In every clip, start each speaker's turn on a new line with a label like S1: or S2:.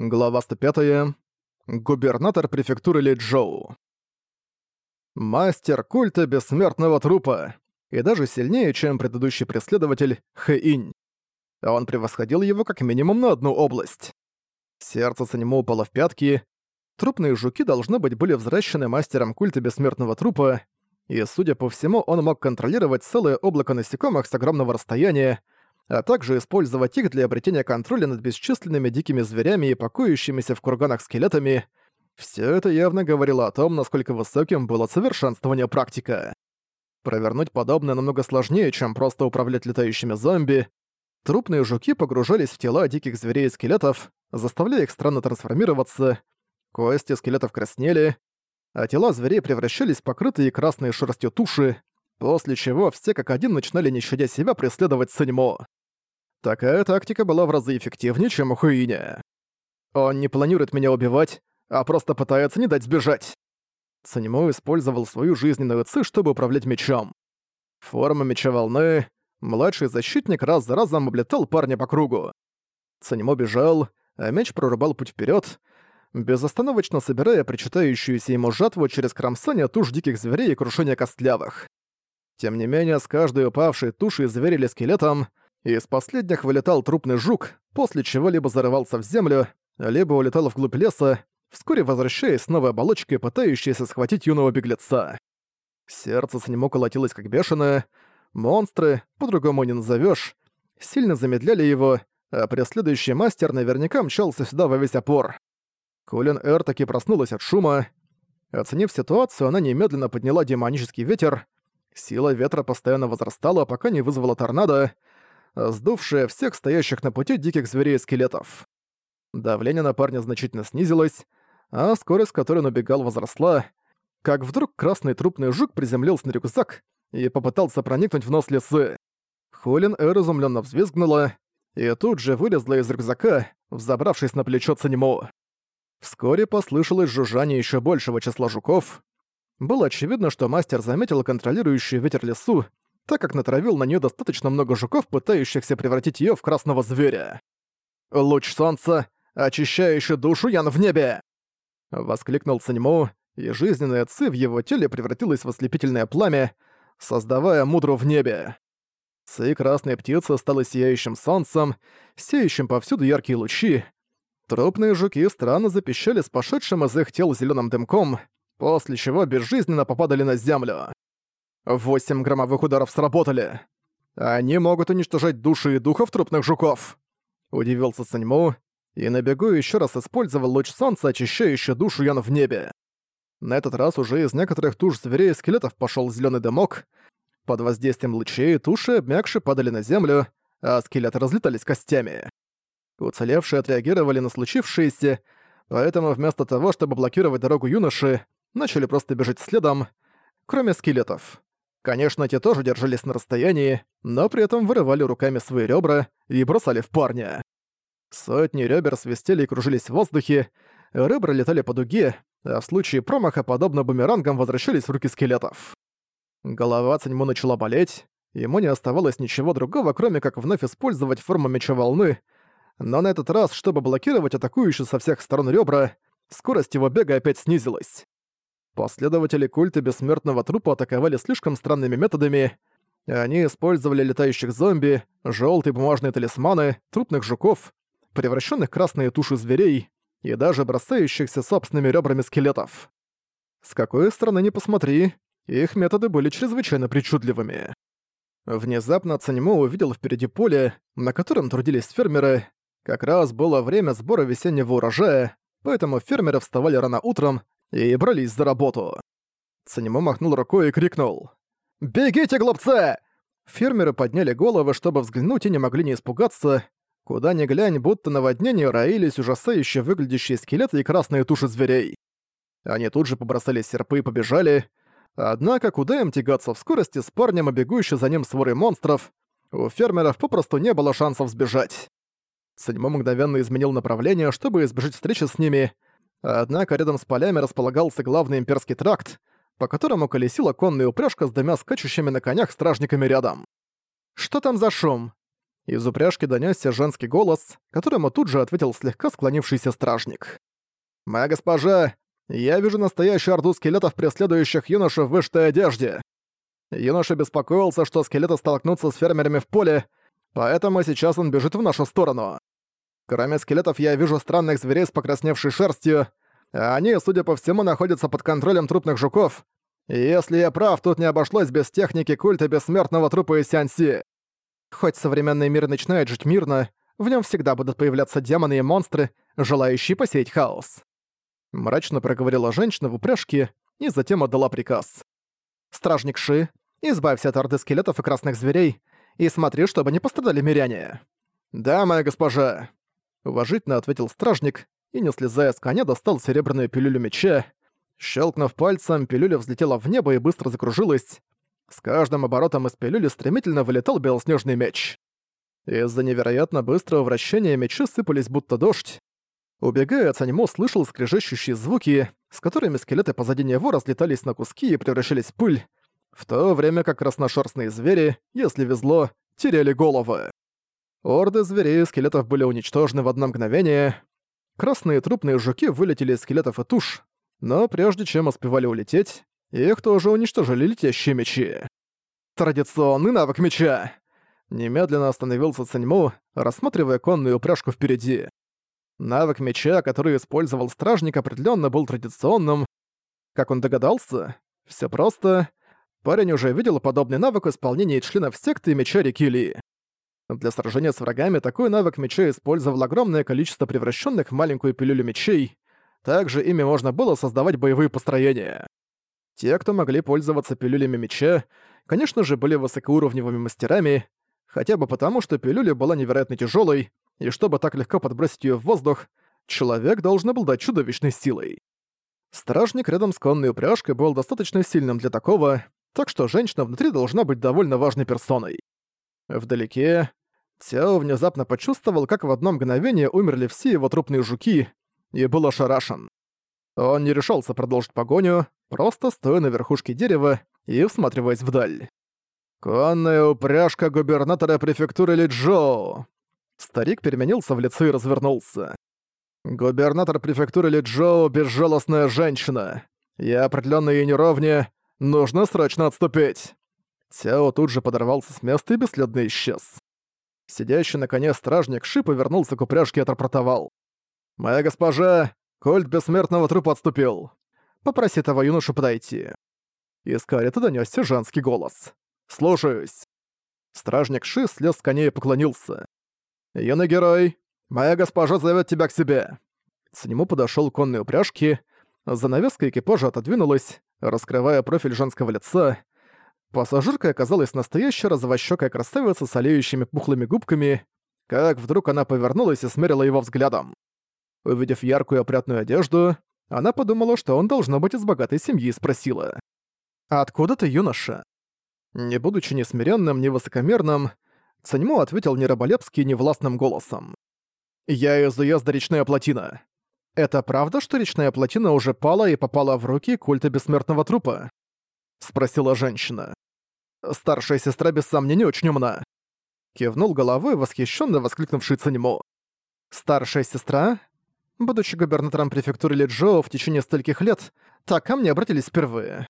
S1: Глава 105. Губернатор префектуры Лиджоу. Мастер культа бессмертного трупа. И даже сильнее, чем предыдущий преследователь Хэинь. Он превосходил его как минимум на одну область. Сердце Санему упало в пятки. Трупные жуки, должны быть, были взращены мастером культа бессмертного трупа, и, судя по всему, он мог контролировать целое облако насекомых с огромного расстояния, а также использовать их для обретения контроля над бесчисленными дикими зверями и покоящимися в курганах скелетами. Все это явно говорило о том, насколько высоким было совершенствование практика. Провернуть подобное намного сложнее, чем просто управлять летающими зомби. Трупные жуки погружались в тела диких зверей и скелетов, заставляя их странно трансформироваться. Кости скелетов краснели, а тела зверей превращались в покрытые красной шерстью туши, после чего все как один начинали не щадя себя преследовать Саньмо. Такая тактика была в разы эффективнее, чем у Хуиня. Он не планирует меня убивать, а просто пытается не дать сбежать. Цанимо использовал свою жизненную ци, чтобы управлять мечом. Форма меча волны. Младший защитник раз за разом облетал парня по кругу. Цанимо бежал, а меч прорубал путь вперед, безостановочно собирая причитающуюся ему жатву через кромсание туш диких зверей и крушение костлявых. Тем не менее, с каждой упавшей тушей зверь или скелетом из последних вылетал трупный жук, после чего либо зарывался в землю, либо улетал вглубь леса, вскоре возвращаясь с новой оболочкой, пытающейся схватить юного беглеца. Сердце с нему колотилось как бешеное, монстры, по-другому не назовешь, сильно замедляли его, а преследующий мастер наверняка мчался сюда во весь опор. Колин Эр таки проснулась от шума. Оценив ситуацию, она немедленно подняла демонический ветер. Сила ветра постоянно возрастала, пока не вызвала торнадо, сдувшая всех стоящих на пути диких зверей и скелетов. Давление на парня значительно снизилось, а скорость, с которой он убегал, возросла, как вдруг красный трупный жук приземлился на рюкзак и попытался проникнуть в нос лисы. Холин Эр изумленно взвизгнула и тут же вылезла из рюкзака, взобравшись на плечо Цанимо. Вскоре послышалось жужжание еще большего числа жуков. Было очевидно, что мастер заметил контролирующую ветер лесу так как натравил на нее достаточно много жуков, пытающихся превратить ее в красного зверя. «Луч солнца, очищающий душу Ян в небе!» Воскликнул Саньму, и жизненная ци в его теле превратилась в ослепительное пламя, создавая мудру в небе. Ци красной птицы стала сияющим солнцем, сеющим повсюду яркие лучи. Трупные жуки странно запищали с пошедшим из их тел зеленым дымком, после чего безжизненно попадали на землю. Восемь громовых ударов сработали. Они могут уничтожать души и духов трупных жуков. Удивился Саньму и на бегу еще раз использовал луч солнца, очищающий душу Ян в небе. На этот раз уже из некоторых туш зверей и скелетов пошел зеленый дымок. Под воздействием лучей туши, обмякшие, падали на землю, а скелеты разлетались костями. Уцелевшие отреагировали на случившееся, поэтому вместо того, чтобы блокировать дорогу юноши, начали просто бежать следом, кроме скелетов. Конечно, те тоже держались на расстоянии, но при этом вырывали руками свои ребра и бросали в парня. Сотни ребер свистели и кружились в воздухе, ребра летали по дуге, а в случае промаха, подобно бумерангам, возвращались в руки скелетов. Голова Циньму начала болеть, ему не оставалось ничего другого, кроме как вновь использовать форму меча волны, но на этот раз, чтобы блокировать атакующие со всех сторон ребра, скорость его бега опять снизилась. Последователи культа бессмертного трупа атаковали слишком странными методами. Они использовали летающих зомби, желтые бумажные талисманы, трупных жуков, превращенных в красные туши зверей и даже бросающихся собственными ребрами скелетов. С какой стороны ни посмотри, их методы были чрезвычайно причудливыми. Внезапно Цанимо увидел впереди поле, на котором трудились фермеры. Как раз было время сбора весеннего урожая, поэтому фермеры вставали рано утром и брались за работу. Цанимо махнул рукой и крикнул. «Бегите, глупцы!» Фермеры подняли головы, чтобы взглянуть, и не могли не испугаться. Куда ни глянь, будто наводнение роились ужасающе выглядящие скелеты и красные туши зверей. Они тут же побросали серпы и побежали. Однако, куда им тягаться в скорости с парнем и бегущей за ним сворой монстров, у фермеров попросту не было шансов сбежать. Седьмой мгновенно изменил направление, чтобы избежать встречи с ними, Однако рядом с полями располагался главный имперский тракт, по которому колесила конная упряжка с двумя скачущими на конях стражниками рядом. «Что там за шум?» Из упряжки донёсся женский голос, которому тут же ответил слегка склонившийся стражник. «Моя госпожа, я вижу настоящую орду скелетов, преследующих юношу в вышитой одежде. Юноша беспокоился, что скелеты столкнутся с фермерами в поле, поэтому сейчас он бежит в нашу сторону. Кроме скелетов я вижу странных зверей с покрасневшей шерстью, они, судя по всему, находятся под контролем трупных жуков. И если я прав, тут не обошлось без техники культа бессмертного трупа из Сянси. Хоть современный мир начинает жить мирно, в нем всегда будут появляться демоны и монстры, желающие посеять хаос. Мрачно проговорила женщина в упряжке и затем отдала приказ. «Стражник Ши, избавься от орды скелетов и красных зверей и смотри, чтобы не пострадали миряне». «Да, моя госпожа», — уважительно ответил стражник и, не слезая с коня, достал серебряную пилюлю меча. Щелкнув пальцем, пилюля взлетела в небо и быстро закружилась. С каждым оборотом из пилюли стремительно вылетал белоснежный меч. Из-за невероятно быстрого вращения мечи сыпались будто дождь. Убегая, Цанимо слышал скрежещущие звуки, с которыми скелеты позади него разлетались на куски и превращались в пыль, в то время как красношерстные звери, если везло, теряли головы. Орды зверей и скелетов были уничтожены в одно мгновение. Красные трупные жуки вылетели из скелетов и туш, но прежде чем успевали улететь, их тоже уничтожили летящие мечи. Традиционный навык меча! Немедленно остановился Циньму, рассматривая конную упряжку впереди. Навык меча, который использовал стражник, определенно был традиционным. Как он догадался? Все просто. Парень уже видел подобный навык исполнения членов секты меча реки Ли. Для сражения с врагами такой навык меча использовал огромное количество превращенных в маленькую пилюлю мечей. Также ими можно было создавать боевые построения. Те, кто могли пользоваться пилюлями меча, конечно же, были высокоуровневыми мастерами, хотя бы потому, что пилюля была невероятно тяжелой, и чтобы так легко подбросить ее в воздух, человек должен обладать чудовищной силой. Стражник рядом с конной упряжкой был достаточно сильным для такого, так что женщина внутри должна быть довольно важной персоной. Вдалеке Цяо внезапно почувствовал, как в одно мгновение умерли все его трупные жуки, и был ошарашен. Он не решался продолжить погоню, просто стоя на верхушке дерева и всматриваясь вдаль. «Конная упряжка губернатора префектуры Лиджоу!» Старик переменился в лице и развернулся. «Губернатор префектуры Лиджоу — безжалостная женщина. Я определённо ей неровне. Нужно срочно отступить!» Цяо тут же подорвался с места и бесследно исчез. Сидящий на коне стражник Ши повернулся к упряжке и отрапортовал. «Моя госпожа, кольт бессмертного трупа отступил. Попроси того юношу подойти». Из кареты донёсся женский голос. «Слушаюсь». Стражник Ши слез с коня и поклонился. «Юный герой, моя госпожа зовет тебя к себе». К нему подошел конной упряжки, занавеска экипажа отодвинулась, раскрывая профиль женского лица. Пассажиркой оказалась настоящая розовощёкая красавица с олеющими пухлыми губками, как вдруг она повернулась и смерила его взглядом. Увидев яркую опрятную одежду, она подумала, что он должно быть из богатой семьи, и спросила. «А откуда ты, юноша?» Не будучи ни смиренным, ни высокомерным, Цаньмо ответил не раболепски, властным голосом. «Я из уезда Речная Плотина. Это правда, что Речная Плотина уже пала и попала в руки культа бессмертного трупа?» Спросила женщина. Старшая сестра без сомнения очень умна. Кивнул головой, восхищенно воскликнувший Цаньмо. «Старшая сестра?» Будучи губернатором префектуры Лиджоу в течение стольких лет, так ко мне обратились впервые.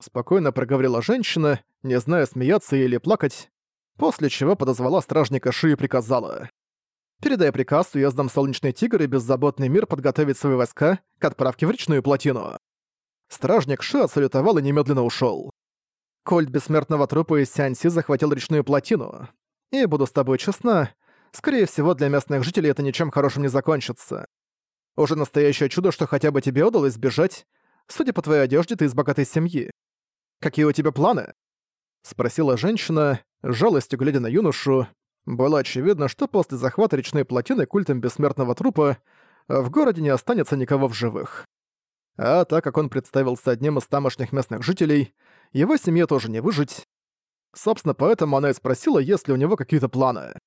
S1: Спокойно проговорила женщина, не зная, смеяться или плакать, после чего подозвала стражника Ши и приказала. «Передай приказ уездам Солнечный Тигр и Беззаботный Мир подготовить свои войска к отправке в речную плотину». Стражник Ши отсалютовал и немедленно ушел. Кольт бессмертного трупа из Сянси захватил речную плотину. И буду с тобой честна, скорее всего, для местных жителей это ничем хорошим не закончится. Уже настоящее чудо, что хотя бы тебе удалось сбежать. Судя по твоей одежде, ты из богатой семьи. Какие у тебя планы?» Спросила женщина, жалостью глядя на юношу. Было очевидно, что после захвата речной плотины культом бессмертного трупа в городе не останется никого в живых. А так как он представился одним из тамошних местных жителей, его семье тоже не выжить. Собственно, поэтому она и спросила, есть ли у него какие-то планы.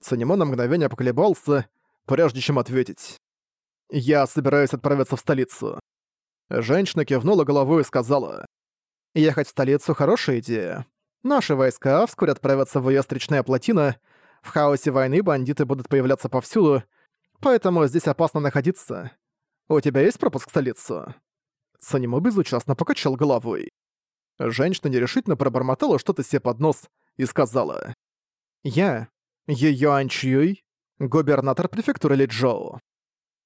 S1: Цанимо на мгновение поколебался, прежде чем ответить. «Я собираюсь отправиться в столицу». Женщина кивнула головой и сказала. Ехать в столицу – хорошая идея. Наши войска вскоре отправятся в уезд Речная Плотина. В хаосе войны бандиты будут появляться повсюду, поэтому здесь опасно находиться. У тебя есть пропуск в столицу?» Санему безучастно покачал головой. Женщина нерешительно пробормотала что-то себе под нос и сказала. «Я, Юань Чьюй, губернатор префектуры Лиджоу.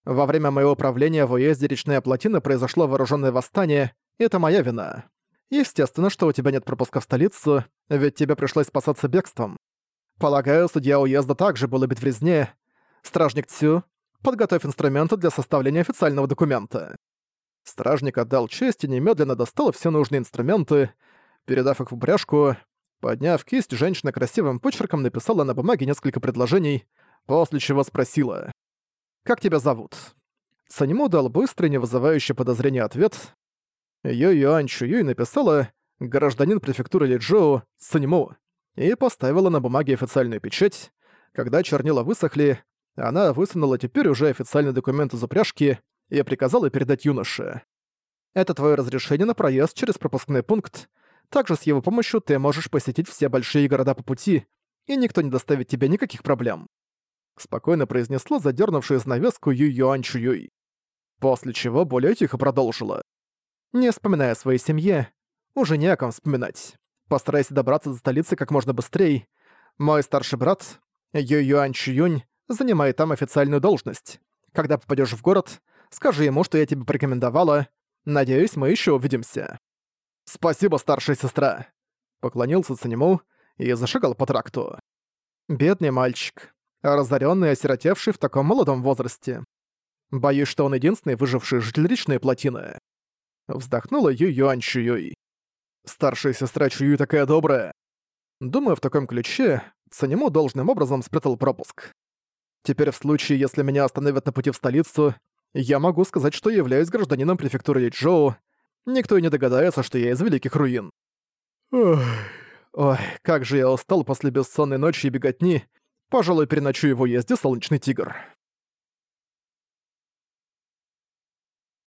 S1: Во время моего правления в уезде Речная Плотина произошло вооруженное восстание, и это моя вина. Естественно, что у тебя нет пропуска в столицу, ведь тебе пришлось спасаться бегством. Полагаю, судья уезда также был убит в резне. Стражник Цю, подготовь инструменты для составления официального документа. Стражник отдал честь и немедленно достал все нужные инструменты, передав их в упряжку. Подняв кисть, женщина красивым почерком написала на бумаге несколько предложений, после чего спросила. «Как тебя зовут?» Санему дал быстрый, не вызывающий подозрения ответ. Ё Юань Чуюй написала «Гражданин префектуры Лиджоу Санему» и поставила на бумаге официальную печать. Когда чернила высохли, она высунула теперь уже официальный документ из упряжки и приказала передать юноше. «Это твое разрешение на проезд через пропускной пункт. Также с его помощью ты можешь посетить все большие города по пути, и никто не доставит тебе никаких проблем». Спокойно произнесла задернувшую занавеску Ю Юань Чуюй. После чего более тихо продолжила. «Не вспоминая о своей семье, уже не о ком вспоминать. Постарайся добраться до столицы как можно быстрее. Мой старший брат, Ю Юань Чуюнь, занимает там официальную должность. Когда попадешь в город, скажи ему, что я тебе порекомендовала. Надеюсь, мы еще увидимся». «Спасибо, старшая сестра!» Поклонился Цанему и зашагал по тракту. Бедный мальчик, разоренный и осиротевший в таком молодом возрасте. Боюсь, что он единственный выживший житель речной плотины. Вздохнула Ю Юань Чуюй. Старшая сестра Чуюй такая добрая. Думаю, в таком ключе Цанему должным образом спрятал пропуск. Теперь в случае, если меня остановят на пути в столицу, я могу сказать, что являюсь гражданином префектуры Личжоу. Никто и не догадается, что я из Великих Руин. Ой, как же я устал после бессонной ночи и беготни. Пожалуй, переночую в уезде Солнечный Тигр.